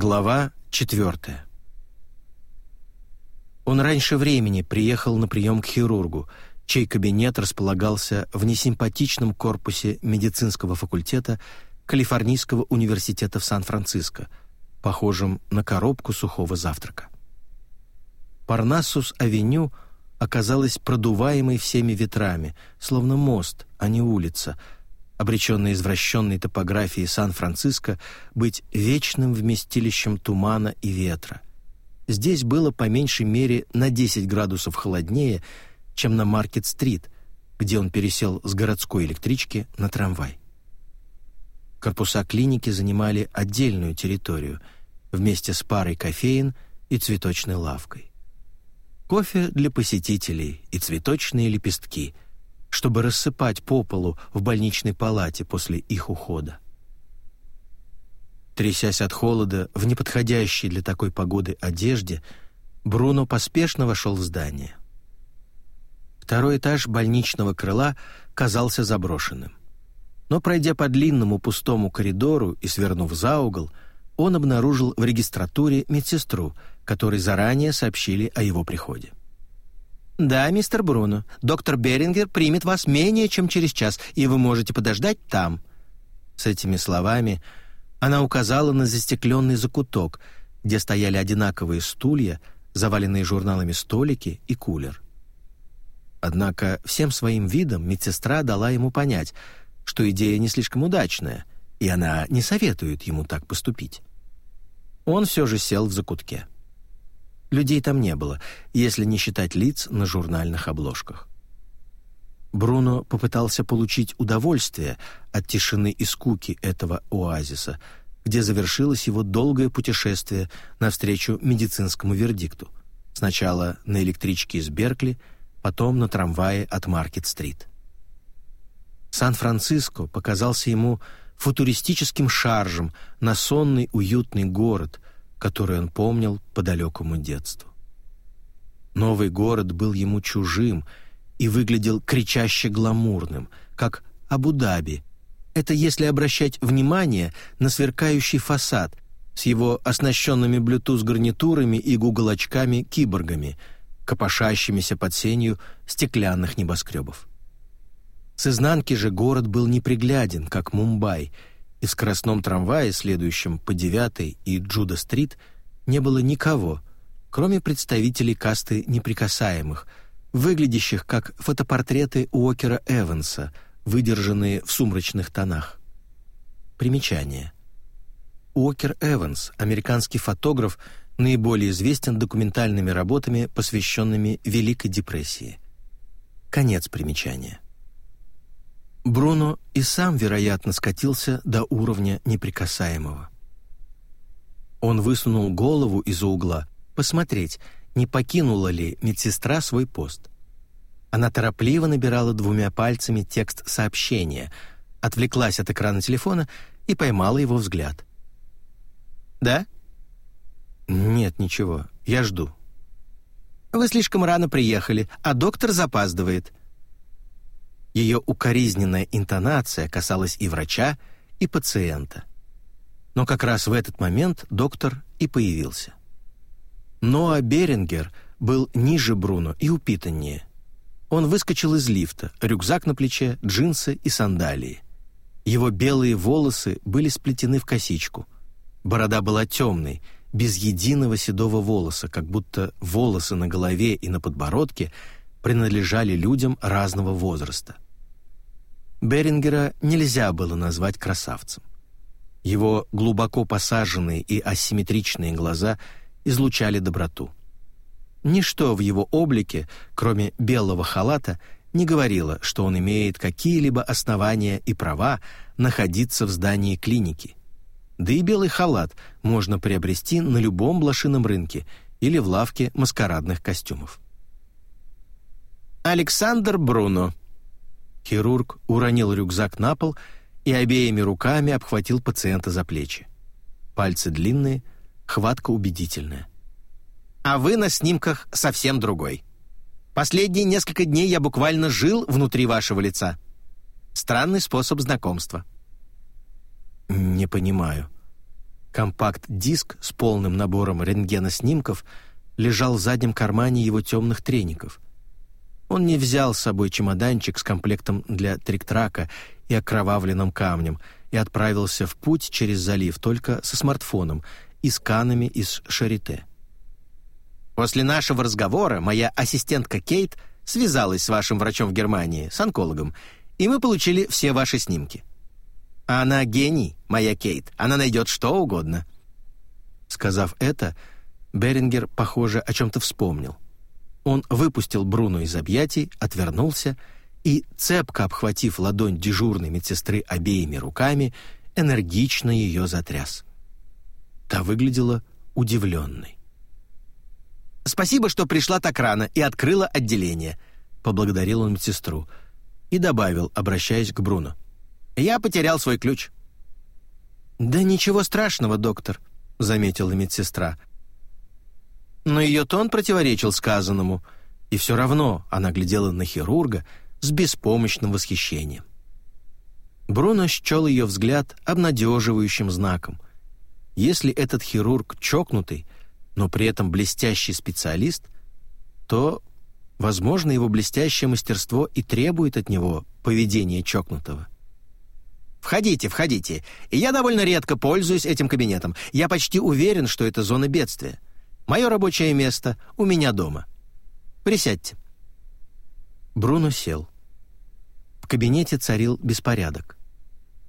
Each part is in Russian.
Глава четвертая. Он раньше времени приехал на прием к хирургу, чей кабинет располагался в несимпатичном корпусе медицинского факультета Калифорнийского университета в Сан-Франциско, похожем на коробку сухого завтрака. Парнассус-авеню оказалась продуваемой всеми ветрами, словно мост, а не улица — обреченный извращенной топографией Сан-Франциско быть вечным вместилищем тумана и ветра. Здесь было по меньшей мере на 10 градусов холоднее, чем на Маркет-стрит, где он пересел с городской электрички на трамвай. Корпуса клиники занимали отдельную территорию вместе с парой кофеин и цветочной лавкой. Кофе для посетителей и цветочные лепестки — чтобы рассыпать по полу в больничной палате после их ухода. Трясясь от холода в неподходящей для такой погоды одежде, Бруно поспешно вошел в здание. Второй этаж больничного крыла казался заброшенным. Но, пройдя по длинному пустому коридору и свернув за угол, он обнаружил в регистратуре медсестру, которой заранее сообщили о его приходе. «Да, мистер Бруно, доктор Берингер примет вас менее чем через час, и вы можете подождать там». С этими словами она указала на застекленный закуток, где стояли одинаковые стулья, заваленные журналами столики и кулер. Однако всем своим видом медсестра дала ему понять, что идея не слишком удачная, и она не советует ему так поступить. Он все же сел в закутке. Людей там не было, если не считать лиц на журнальных обложках. Бруно попытался получить удовольствие от тишины и скуки этого оазиса, где завершилось его долгое путешествие навстречу медицинскому вердикту. Сначала на электричке из Беркли, потом на трамвае от Маркет-стрит. Сан-Франциско показался ему футуристическим шаржем на сонный уютный город, который он помнил по далекому детству. Новый город был ему чужим и выглядел кричаще гламурным, как Абу-Даби. Это если обращать внимание на сверкающий фасад с его оснащенными Bluetooth-гарнитурами и Google-очками-киборгами, копошащимися под сенью стеклянных небоскребов. С изнанки же город был непригляден, как Мумбай — и в скоростном трамвае, следующем по 9 и Джуда-стрит, не было никого, кроме представителей касты неприкасаемых, выглядящих как фотопортреты Уокера Эванса, выдержанные в сумрачных тонах. Примечание. Уокер Эванс, американский фотограф, наиболее известен документальными работами, посвященными Великой депрессии. Конец примечания. Бруно и сам, вероятно, скатился до уровня неприкасаемого. Он высунул голову из-за угла, посмотреть, не покинула ли медсестра свой пост. Она торопливо набирала двумя пальцами текст сообщения, отвлеклась от экрана телефона и поймала его взгляд. «Да?» «Нет, ничего, я жду». «Вы слишком рано приехали, а доктор запаздывает. Ее укоризненная интонация касалась и врача, и пациента. Но как раз в этот момент доктор и появился. Ноа Берингер был ниже Бруно и упитаннее. Он выскочил из лифта, рюкзак на плече, джинсы и сандалии. Его белые волосы были сплетены в косичку. Борода была темной, без единого седого волоса, как будто волосы на голове и на подбородке принадлежали людям разного возраста. Берингера нельзя было назвать красавцем. Его глубоко посаженные и асимметричные глаза излучали доброту. Ничто в его облике, кроме белого халата, не говорило, что он имеет какие-либо основания и права находиться в здании клиники. Да и белый халат можно приобрести на любом блошином рынке или в лавке маскарадных костюмов. Александр Бруно Хирург уронил рюкзак на пол и обеими руками обхватил пациента за плечи. Пальцы длинные, хватка убедительная. «А вы на снимках совсем другой. Последние несколько дней я буквально жил внутри вашего лица. Странный способ знакомства». «Не понимаю». Компакт-диск с полным набором рентгеноснимков лежал в заднем кармане его темных треников. Он не взял с собой чемоданчик с комплектом для трик-трака и окровавленным камнем и отправился в путь через залив только со смартфоном и сканами из Шарите. После нашего разговора моя ассистентка Кейт связалась с вашим врачом в Германии, с онкологом, и мы получили все ваши снимки. Она гений, моя Кейт. Она найдет что угодно». Сказав это, Берингер, похоже, о чем-то вспомнил. Он выпустил Бруно из объятий, отвернулся и, цепко обхватив ладонь дежурной медсестры обеими руками, энергично ее затряс. Та выглядела удивленной. «Спасибо, что пришла так рано и открыла отделение», — поблагодарил он медсестру и добавил, обращаясь к Бруно. Я потерял свой ключ». «Да ничего страшного, доктор», — заметила медсестра. Но ее тон противоречил сказанному, и все равно она глядела на хирурга с беспомощным восхищением. Бруно счел ее взгляд обнадеживающим знаком. Если этот хирург чокнутый, но при этом блестящий специалист, то, возможно, его блестящее мастерство и требует от него поведения чокнутого. «Входите, входите. Я довольно редко пользуюсь этим кабинетом. Я почти уверен, что это зона бедствия. Мое рабочее место у меня дома. Присядьте». Бруно сел. В кабинете царил беспорядок.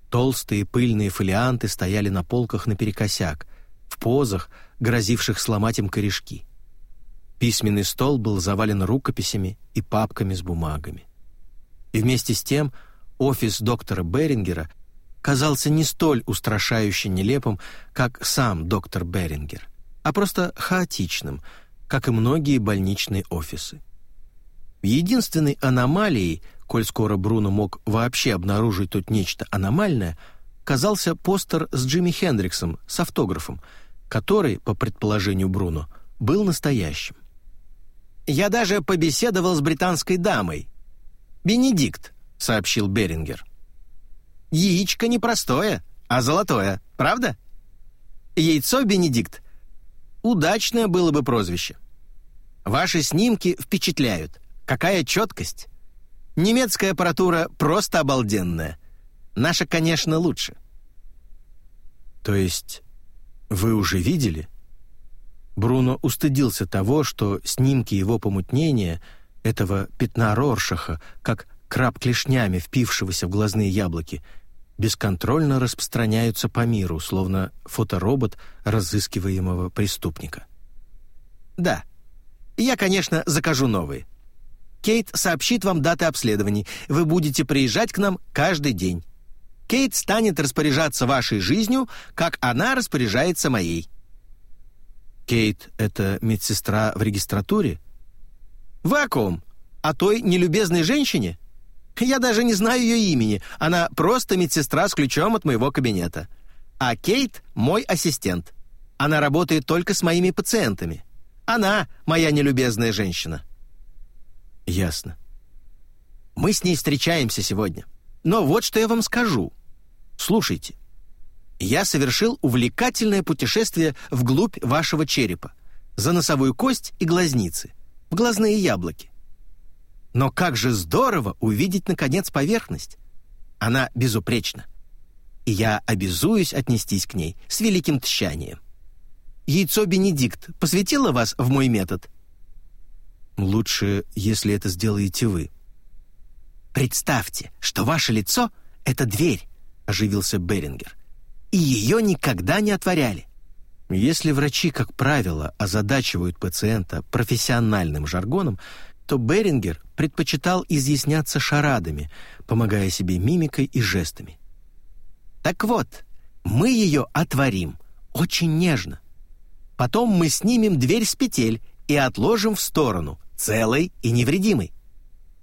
Толстые пыльные фолианты стояли на полках наперекосяк, в позах, грозивших сломать им корешки. Письменный стол был завален рукописями и папками с бумагами. И вместе с тем офис доктора Берингера казался не столь устрашающе нелепым, как сам доктор Берингер, а просто хаотичным, как и многие больничные офисы. Единственной аномалией, коль скоро Бруно мог вообще обнаружить тут нечто аномальное, казался постер с Джимми Хендриксом с автографом, который, по предположению Бруно, был настоящим. «Я даже побеседовал с британской дамой. Бенедикт», — сообщил Берингер. Яичко не простое, а золотое, правда? Яйцо Бенедикт. Удачное было бы прозвище. Ваши снимки впечатляют. Какая четкость. Немецкая аппаратура просто обалденная. Наша, конечно, лучше. То есть вы уже видели? Бруно устыдился того, что снимки его помутнения, этого пятна Роршаха, как краб клешнями, впившегося в глазные яблоки, бесконтрольно распространяются по миру, словно фоторобот разыскиваемого преступника. «Да. Я, конечно, закажу новые. Кейт сообщит вам даты обследований. Вы будете приезжать к нам каждый день. Кейт станет распоряжаться вашей жизнью, как она распоряжается моей». «Кейт — это медсестра в регистратуре?» «Вы о ком? О той нелюбезной женщине?» Я даже не знаю ее имени. Она просто медсестра с ключом от моего кабинета. А Кейт — мой ассистент. Она работает только с моими пациентами. Она моя нелюбезная женщина». «Ясно». «Мы с ней встречаемся сегодня. Но вот что я вам скажу. Слушайте. Я совершил увлекательное путешествие вглубь вашего черепа, за носовую кость и глазницы, в глазные яблоки. Но как же здорово увидеть, наконец, поверхность. Она безупречна. И я обязуюсь отнестись к ней с великим тщанием. Яйцо Бенедикт посвятило вас в мой метод? Лучше, если это сделаете вы. Представьте, что ваше лицо — это дверь, оживился Берингер. И ее никогда не отворяли. Если врачи, как правило, озадачивают пациента профессиональным жаргоном, то Берингер предпочитал изъясняться шарадами, помогая себе мимикой и жестами. «Так вот, мы ее отворим, очень нежно. Потом мы снимем дверь с петель и отложим в сторону, целой и невредимой.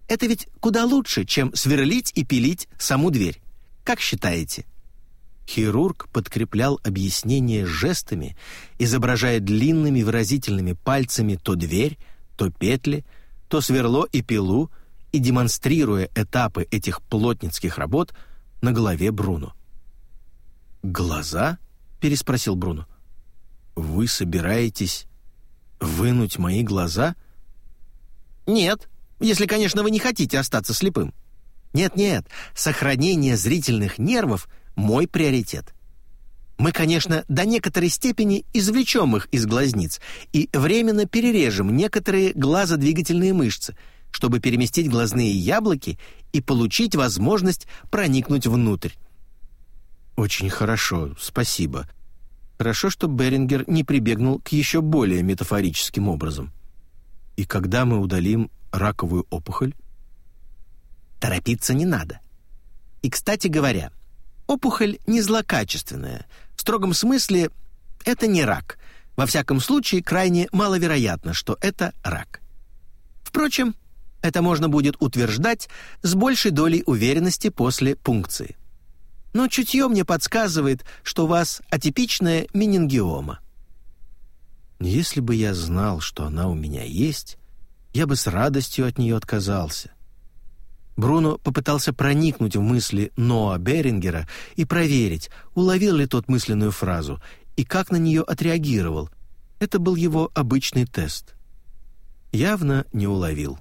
Это ведь куда лучше, чем сверлить и пилить саму дверь. Как считаете?» Хирург подкреплял объяснение жестами, изображая длинными выразительными пальцами то дверь, то петли, то сверло и пилу и демонстрируя этапы этих плотницких работ на голове Бруно. Глаза? — переспросил Бруно. «Вы собираетесь вынуть мои глаза?» «Нет, если, конечно, вы не хотите остаться слепым. Нет-нет, сохранение зрительных нервов — мой приоритет. Мы, конечно, до некоторой степени извлечем их из глазниц и временно перережем некоторые глазодвигательные мышцы, чтобы переместить глазные яблоки и получить возможность проникнуть внутрь. «Очень хорошо, спасибо. Хорошо, что Берингер не прибегнул к еще более метафорическим образом. И когда мы удалим раковую опухоль?» «Торопиться не надо. И, кстати говоря, опухоль не злокачественная — строгом смысле это не рак. Во всяком случае, крайне маловероятно, что это рак. Впрочем, это можно будет утверждать с большей долей уверенности после пункции. Но чутье мне подсказывает, что у вас атипичная менингиома. Если бы я знал, что она у меня есть, я бы с радостью от нее отказался. Бруно попытался проникнуть в мысли Ноа Берингера и проверить, уловил ли тот мысленную фразу и как на нее отреагировал. Это был его обычный тест. Явно не уловил.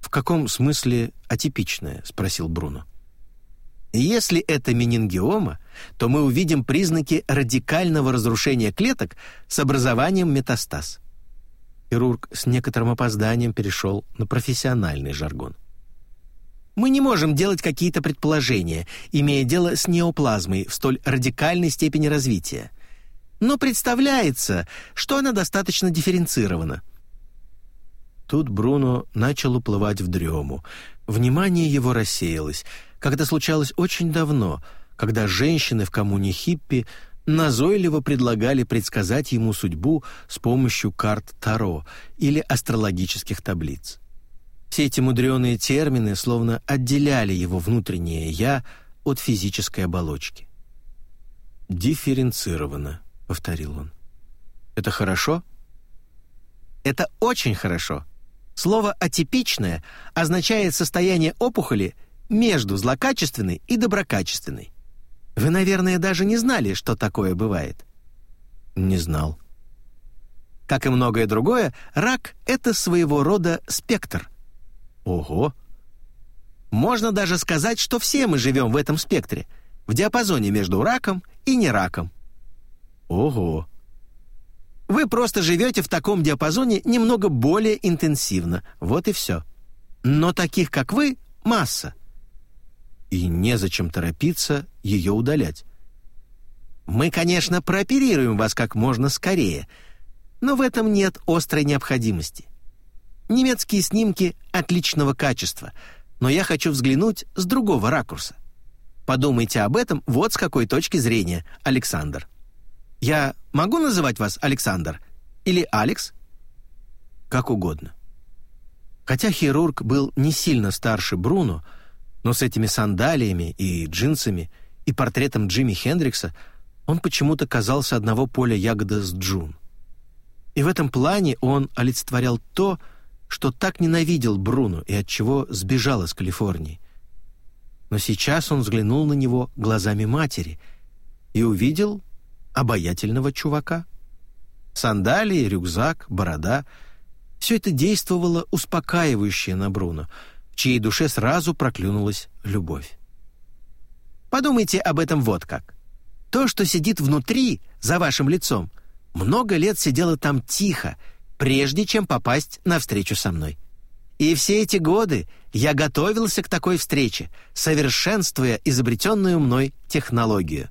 «В каком смысле атипичное?» — спросил Бруно. Если это менингиома, то мы увидим признаки радикального разрушения клеток с образованием метастаз. Хирург с некоторым опозданием перешел на профессиональный жаргон. Мы не можем делать какие-то предположения, имея дело с неоплазмой в столь радикальной степени развития. Но представляется, что она достаточно дифференцирована. Тут Бруно начал уплывать в дрему. Внимание его рассеялось, как это случалось очень давно, когда женщины в коммуне хиппи назойливо предлагали предсказать ему судьбу с помощью карт Таро или астрологических таблиц. Все эти мудреные термины словно отделяли его внутреннее «я» от физической оболочки. «Дифференцировано», — повторил он. «Это хорошо?» «Это очень хорошо. Слово «атипичное» означает состояние опухоли между злокачественной и доброкачественной. Вы, наверное, даже не знали, что такое бывает». «Не знал». Как и многое другое, рак — это своего рода спектр. Ого! Можно даже сказать, что все мы живем в этом спектре, в диапазоне между раком и не раком. Ого! Вы просто живете в таком диапазоне немного более интенсивно, вот и все. Но таких, как вы, масса. И незачем торопиться ее удалять. Мы, конечно, прооперируем вас как можно скорее, но в этом нет острой необходимости. Немецкие снимки отличного качества, но я хочу взглянуть с другого ракурса. Подумайте об этом вот с какой точки зрения, Александр. Я могу называть вас Александр или Алекс? Как угодно. Хотя хирург был не сильно старше Бруно, но с этими сандалиями и джинсами и портретом Джимми Хендрикса он почему-то казался одного поля ягода с Джун. И в этом плане он олицетворял то, что так ненавидел Бруно и от чего сбежал из Калифорнии. Но сейчас он взглянул на него глазами матери и увидел обаятельного чувака. Сандалии, рюкзак, борода — все это действовало успокаивающе на Бруно, в чьей душе сразу проклюнулась любовь. Подумайте об этом вот как. То, что сидит внутри, за вашим лицом, много лет сидело там тихо — прежде чем попасть на встречу со мной. И все эти годы я готовился к такой встрече, совершенствуя изобретенную мной технологию.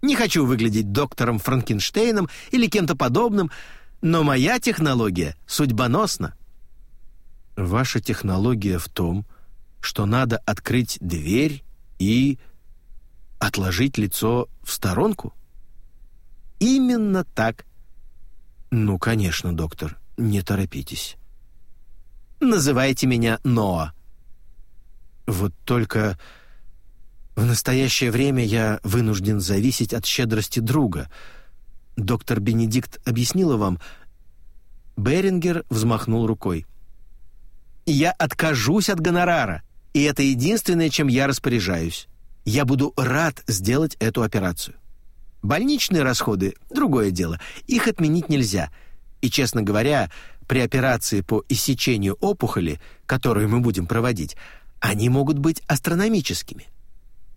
Не хочу выглядеть доктором Франкенштейном или кем-то подобным, но моя технология судьбоносна. Ваша технология в том, что надо открыть дверь и отложить лицо в сторонку? Именно так. «Ну, конечно, доктор, не торопитесь». «Называйте меня Ноа». «Вот только в настоящее время я вынужден зависеть от щедрости друга. Доктор Бенедикт объяснила вам...» Берингер взмахнул рукой. «Я откажусь от гонорара, и это единственное, чем я распоряжаюсь. Я буду рад сделать эту операцию. Больничные расходы — другое дело. Их отменить нельзя. И, честно говоря, при операции по иссечению опухоли, которую мы будем проводить, они могут быть астрономическими.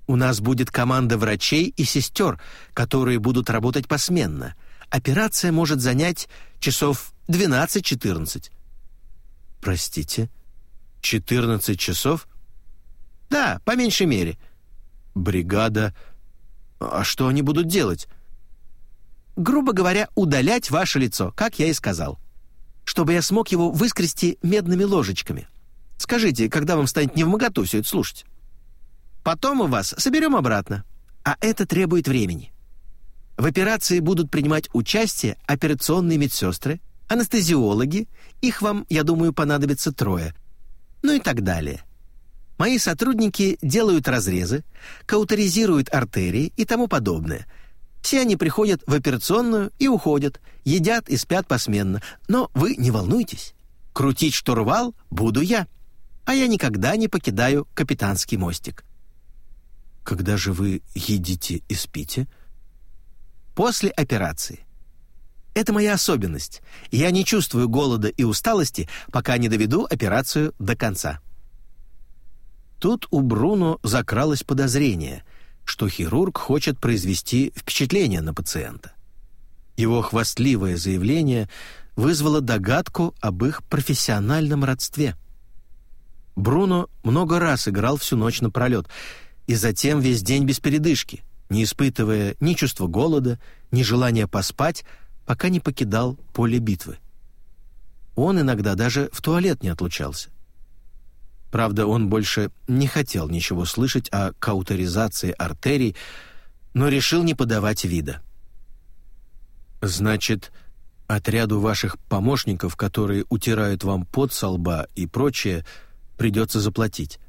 У нас будет команда врачей и сестер, которые будут работать посменно. Операция может занять часов 12-14. Простите, 14 часов? Да, по меньшей мере. Бригада... А что они будут делать? Грубо говоря, удалять ваше лицо, как я и сказал. Чтобы я смог его выскрести медными ложечками. Скажите, когда вам станет невмоготу все это слушать? Потом мы вас соберем обратно. А это требует времени. В операции будут принимать участие операционные медсестры, анестезиологи, их вам, я думаю, понадобится трое, ну и так далее. Мои сотрудники делают разрезы, каутеризируют артерии и тому подобное. Все они приходят в операционную и уходят, едят и спят посменно. Но вы не волнуйтесь. Крутить штурвал буду я. А я никогда не покидаю капитанский мостик. Когда же вы едите и спите? После операции. Это моя особенность. Я не чувствую голода и усталости, пока не доведу операцию до конца. Тут у Бруно закралось подозрение, что хирург хочет произвести впечатление на пациента. Его хвастливое заявление вызвало догадку об их профессиональном родстве. Бруно много раз играл всю ночь напролет — и затем весь день без передышки, не испытывая ни чувства голода, ни желания поспать, пока не покидал поле битвы. Он иногда даже в туалет не отлучался. Правда, он больше не хотел ничего слышать о каутеризации артерий, но решил не подавать вида. «Значит, отряду ваших помощников, которые утирают вам пот со лба и прочее, придется заплатить.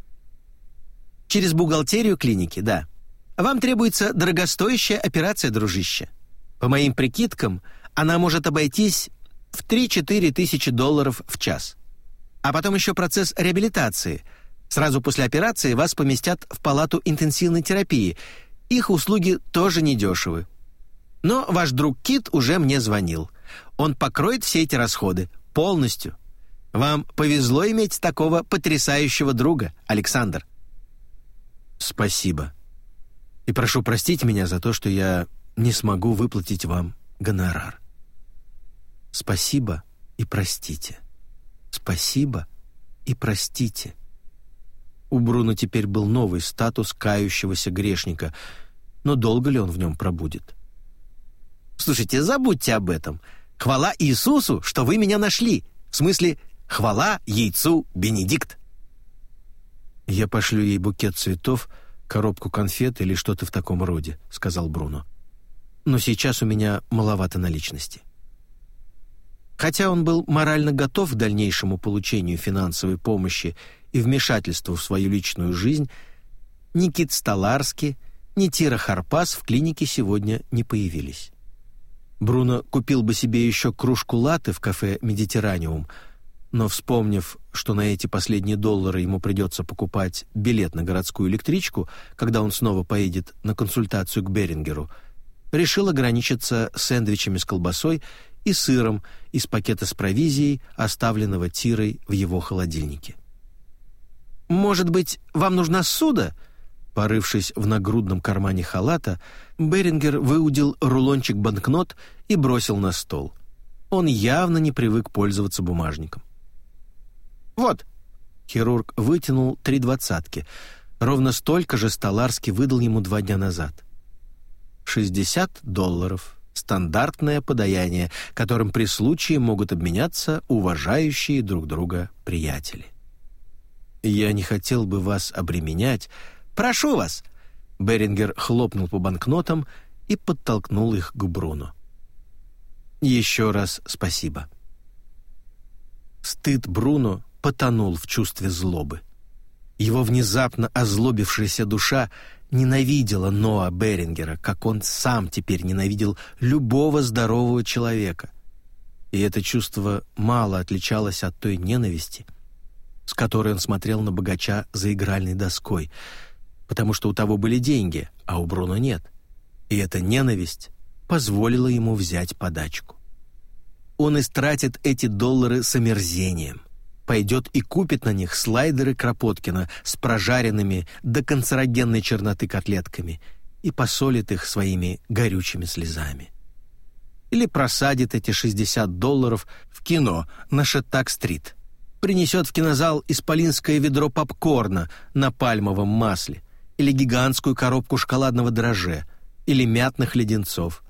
Через бухгалтерию клиники, да. Вам требуется дорогостоящая операция, дружище. По моим прикидкам, она может обойтись в 3-4 тысячи долларов в час. А потом еще процесс реабилитации. Сразу после операции вас поместят в палату интенсивной терапии. Их услуги тоже недешевы. Но ваш друг Кит уже мне звонил. Он покроет все эти расходы. Полностью. Вам повезло иметь такого потрясающего друга, Александр. «Спасибо. И прошу простить меня за то, что я не смогу выплатить вам гонорар. Спасибо и простите. Спасибо и простите». У Бруно теперь был новый статус кающегося грешника, но долго ли он в нем пробудет? «Слушайте, забудьте об этом. Хвала Иисусу, что вы меня нашли. В смысле, хвала яйцу Бенедикт». «Я пошлю ей букет цветов, коробку конфет или что-то в таком роде», — сказал Бруно. «Но сейчас у меня маловато наличности». Хотя он был морально готов к дальнейшему получению финансовой помощи и вмешательству в свою личную жизнь, ни Кит Столарски, ни Тира Харпас в клинике сегодня не появились. Бруно купил бы себе еще кружку латы в кафе «Медитераниум», но вспомнив, что на эти последние доллары ему придется покупать билет на городскую электричку, когда он снова поедет на консультацию к Берингеру, решил ограничиться сэндвичами с колбасой и сыром из пакета с провизией, оставленного Тирой в его холодильнике. «Может быть, вам нужна суда?» Порывшись в нагрудном кармане халата, Берингер выудил рулончик банкнот и бросил на стол. Он явно не привык пользоваться бумажником. «Вот». Хирург вытянул три двадцатки. Ровно столько же Столарский выдал ему два дня назад. Шестьдесят долларов. Стандартное подаяние, которым при случае могут обменяться уважающие друг друга приятели. «Я не хотел бы вас обременять. Прошу вас!» Берингер хлопнул по банкнотам и подтолкнул их к Бруно. «Еще раз спасибо». Стыд Бруно потонул в чувстве злобы. Его внезапно озлобившаяся душа ненавидела Ноа Берингера, как он сам теперь ненавидел любого здорового человека. И это чувство мало отличалось от той ненависти, с которой он смотрел на богача за игральной доской, потому что у того были деньги, а у Бруно нет. И эта ненависть позволила ему взять подачку. Он истратит эти доллары с омерзением, пойдет и купит на них слайдеры Кропоткина с прожаренными до канцерогенной черноты котлетками и посолит их своими горючими слезами. Или просадит эти 60 долларов в кино на Шеттак-стрит. Принесет в кинозал исполинское ведро попкорна на пальмовом масле или гигантскую коробку шоколадного дрожжа или мятных леденцов.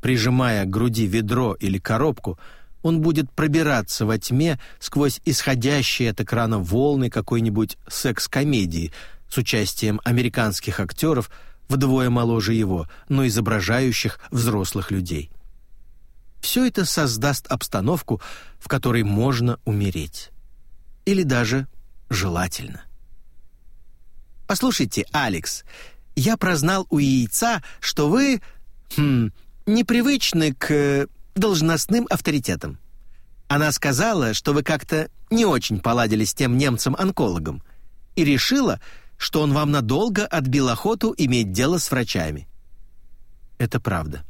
Прижимая к груди ведро или коробку, он будет пробираться во тьме сквозь исходящие от экрана волны какой-нибудь секс-комедии с участием американских актеров вдвое моложе его, но изображающих взрослых людей. Все это создаст обстановку, в которой можно умереть. Или даже желательно. «Послушайте, Алекс, я прознал у яйца, что вы... Хм, непривычны к должностным авторитетам. Она сказала, что вы как-то не очень поладили с тем немцем-онкологом и решила, что он вам надолго отбил охоту иметь дело с врачами. Это правда.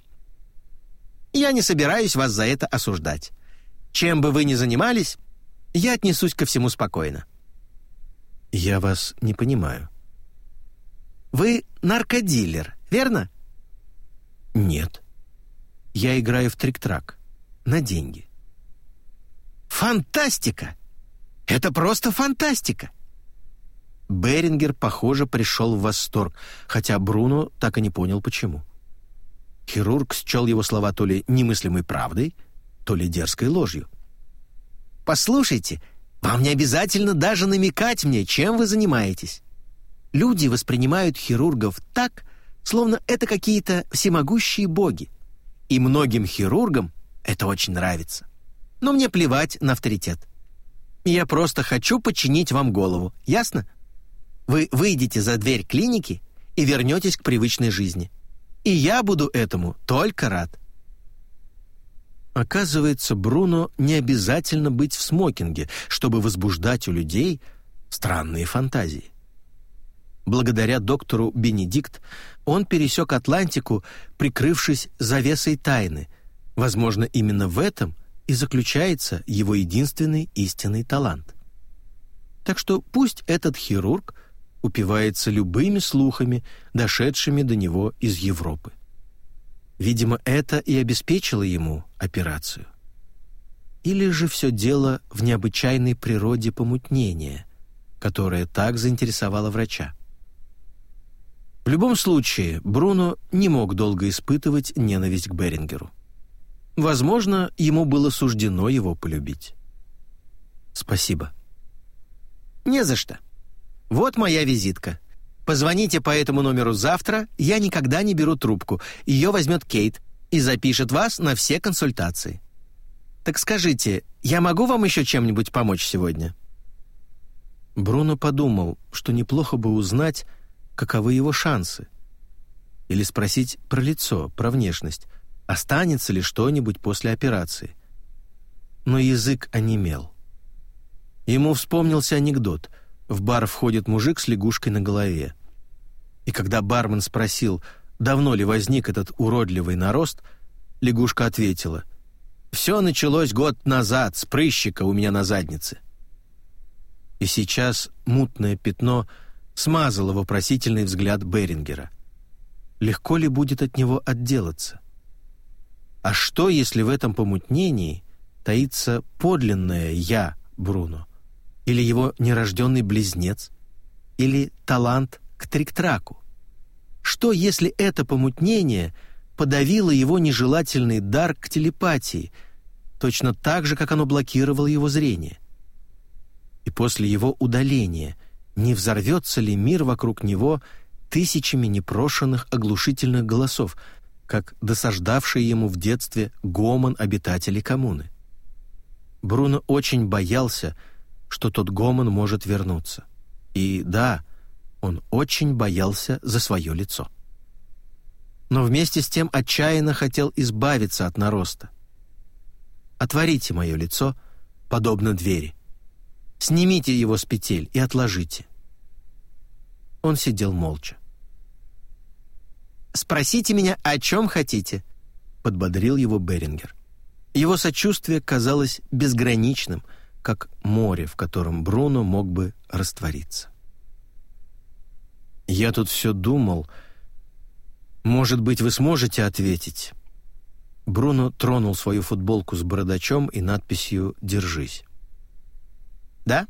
Я не собираюсь вас за это осуждать. Чем бы вы ни занимались, я отнесусь ко всему спокойно. Я вас не понимаю. Вы наркодилер, верно? Нет. Я играю в трик-трак. На деньги. Фантастика! Это просто фантастика! Берингер, похоже, пришел в восторг, хотя Бруно так и не понял, почему. Хирург счел его слова то ли немыслимой правдой, то ли дерзкой ложью. «Послушайте, вам не обязательно даже намекать мне, чем вы занимаетесь. Люди воспринимают хирургов так, словно это какие-то всемогущие боги. И многим хирургам это очень нравится. Но мне плевать на авторитет. Я просто хочу починить вам голову, ясно? Вы выйдете за дверь клиники и вернетесь к привычной жизни. И я буду этому только рад. Оказывается, Бруно не обязательно быть в смокинге, чтобы возбуждать у людей странные фантазии. Благодаря доктору Бенедикт он пересек Атлантику, прикрывшись завесой тайны. Возможно, именно в этом и заключается его единственный истинный талант. Так что пусть этот хирург упивается любыми слухами, дошедшими до него из Европы. Видимо, это и обеспечило ему операцию. Или же все дело в необычайной природе помутнения, которое так заинтересовало врача. В любом случае, Бруно не мог долго испытывать ненависть к Берингеру. Возможно, ему было суждено его полюбить. «Спасибо». «Не за что. Вот моя визитка. Позвоните по этому номеру завтра, я никогда не беру трубку. Ее возьмет Кейт и запишет вас на все консультации. Так скажите, я могу вам еще чем-нибудь помочь сегодня?» Бруно подумал, что неплохо бы узнать, каковы его шансы. Или спросить про лицо, про внешность, останется ли что-нибудь после операции. Но язык онемел. Ему вспомнился анекдот. В бар входит мужик с лягушкой на голове. И когда бармен спросил, давно ли возник этот уродливый нарост, лягушка ответила, «Все началось год назад с прыщика у меня на заднице». И сейчас мутное пятно — смазала вопросительный взгляд Берингера. Легко ли будет от него отделаться? А что, если в этом помутнении таится подлинное «я» Бруно? Или его нерожденный близнец? Или талант к трик-траку? Что, если это помутнение подавило его нежелательный дар к телепатии, точно так же, как оно блокировало его зрение? И после его удаления – не взорвется ли мир вокруг него тысячами непрошенных оглушительных голосов, как досаждавший ему в детстве гомон обитателей коммуны. Бруно очень боялся, что тот гомон может вернуться. И да, он очень боялся за свое лицо. Но вместе с тем отчаянно хотел избавиться от нароста. «Отворите мое лицо, подобно двери. Снимите его с петель и отложите. Он сидел молча. Спросите меня, о чем хотите», — подбодрил его Берингер. Его сочувствие казалось безграничным, как море, в котором Бруно мог бы раствориться. «Я тут все думал. Может быть, вы сможете ответить?» Бруно тронул свою футболку с бородачом и надписью «Держись». «Да?»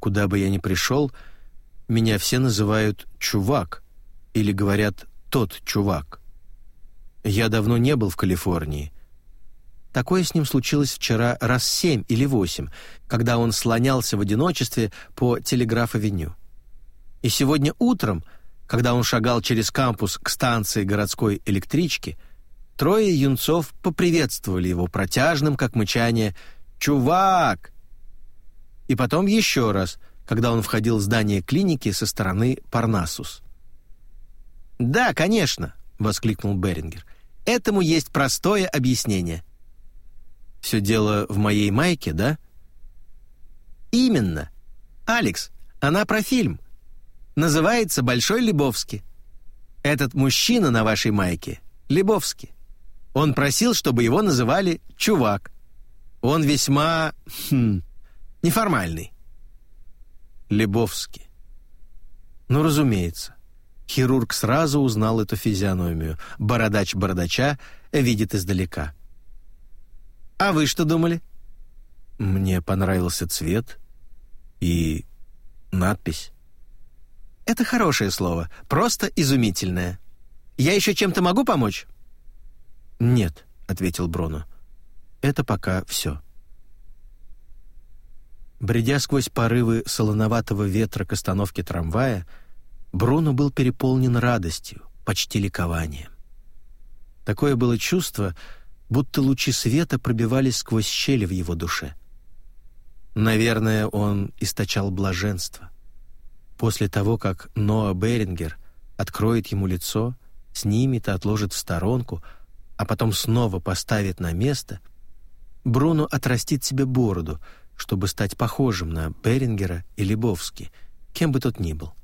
Куда бы я ни пришел, меня все называют «чувак» или говорят «тот чувак». Я давно не был в Калифорнии. Такое с ним случилось вчера раз семь или восемь, когда он слонялся в одиночестве по Телеграф-авеню. И сегодня утром, когда он шагал через кампус к станции городской электрички, трое юнцов поприветствовали его протяжным, как мычание, «Чувак!» И потом еще раз, когда он входил в здание клиники со стороны Парнасус. «Да, конечно», — воскликнул Берингер. «Этому есть простое объяснение». «Все дело в моей майке, да?» «Именно. Алекс, она про фильм. Называется «Большой Лебовский». Этот мужчина на вашей майке — Лебовский. Он просил, чтобы его называли «Чувак». Он весьма... Хм, неформальный. Лебовский. Ну, разумеется. Хирург сразу узнал эту физиономию. Бородач бородача видит издалека. «А вы что думали?» «Мне понравился цвет и надпись». «Это хорошее слово, просто изумительное. Я еще чем-то могу помочь?» «Нет», — ответил Бруно. «Это пока все». Бредя сквозь порывы солоноватого ветра к остановке трамвая, Бруно был переполнен радостью, почти ликованием. Такое было чувство, будто лучи света пробивались сквозь щели в его душе. Наверное, он источал блаженство. После того, как Ноа Берингер откроет ему лицо, снимет и отложит в сторонку, а потом снова поставит на место, Бруно отрастит себе бороду, чтобы стать похожим на Берингера и Лебовски, кем бы тот ни был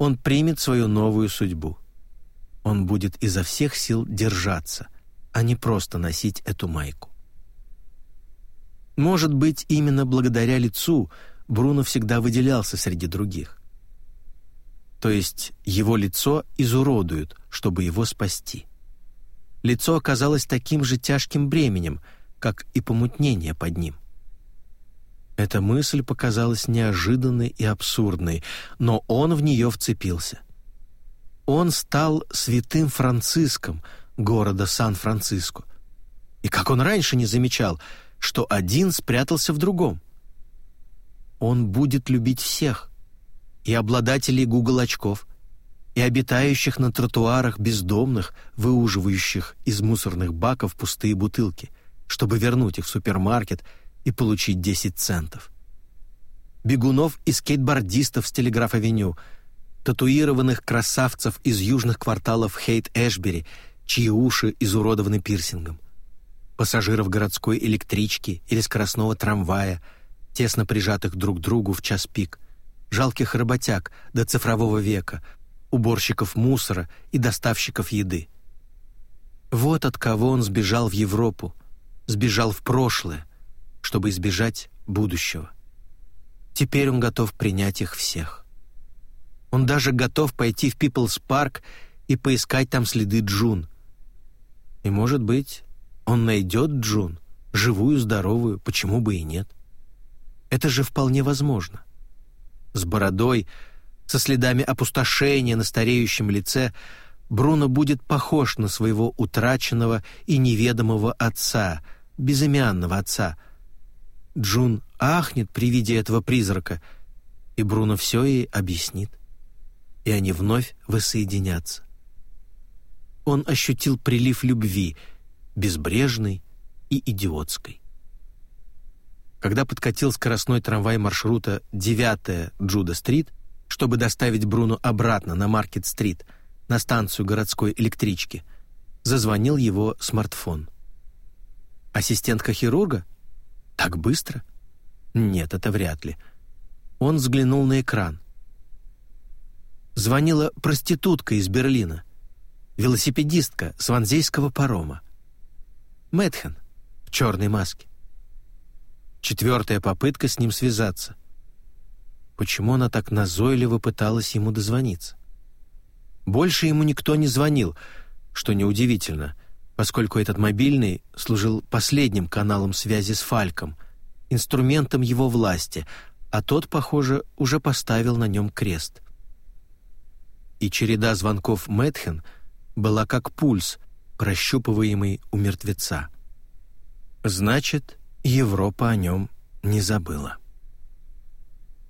он примет свою новую судьбу. Он будет изо всех сил держаться, а не просто носить эту майку. Может быть, именно благодаря лицу Бруно всегда выделялся среди других. То есть его лицо изуродуют, чтобы его спасти. Лицо оказалось таким же тяжким бременем, как и помутнение под ним. Эта мысль показалась неожиданной и абсурдной, но он в нее вцепился. Он стал святым Франциском города Сан-Франциско. И как он раньше не замечал, что один спрятался в другом. Он будет любить всех, и обладателей гугл-очков, и обитающих на тротуарах бездомных, выуживающих из мусорных баков пустые бутылки, чтобы вернуть их в супермаркет – и получить 10 центов. Бегунов и скейтбордистов с Телеграф-авеню, татуированных красавцев из южных кварталов Хейт-Эшбери, чьи уши изуродованы пирсингом, пассажиров городской электрички или скоростного трамвая, тесно прижатых друг к другу в час пик, жалких работяг до цифрового века, уборщиков мусора и доставщиков еды. Вот от кого он сбежал в Европу, сбежал в прошлое, чтобы избежать будущего. Теперь он готов принять их всех. Он даже готов пойти в Пиплс Парк и поискать там следы Джун. И, может быть, он найдет Джун, живую, здоровую, почему бы и нет. Это же вполне возможно. С бородой, со следами опустошения на стареющем лице, Бруно будет похож на своего утраченного и неведомого отца, безымянного отца — Джун ахнет при виде этого призрака, и Бруно все ей объяснит. И они вновь воссоединятся. Он ощутил прилив любви, безбрежной и идиотской. Когда подкатил скоростной трамвай маршрута 9 Джуда-стрит, чтобы доставить Бруно обратно на Маркет-стрит, на станцию городской электрички, зазвонил его смартфон. Ассистентка хирурга — так быстро? Нет, это вряд ли. Он взглянул на экран. звонила проститутка из Берлина, велосипедистка с ванзейского парома. Мэтхен в черной маске. Четвертая попытка с ним связаться. Почему она так назойливо пыталась ему дозвониться? Больше ему никто не звонил, что неудивительно, поскольку этот мобильный служил последним каналом связи с Фальком, инструментом его власти, а тот, похоже, уже поставил на нем крест. И череда звонков Мэтхен была как пульс, прощупываемый у мертвеца. Значит, Европа о нем не забыла.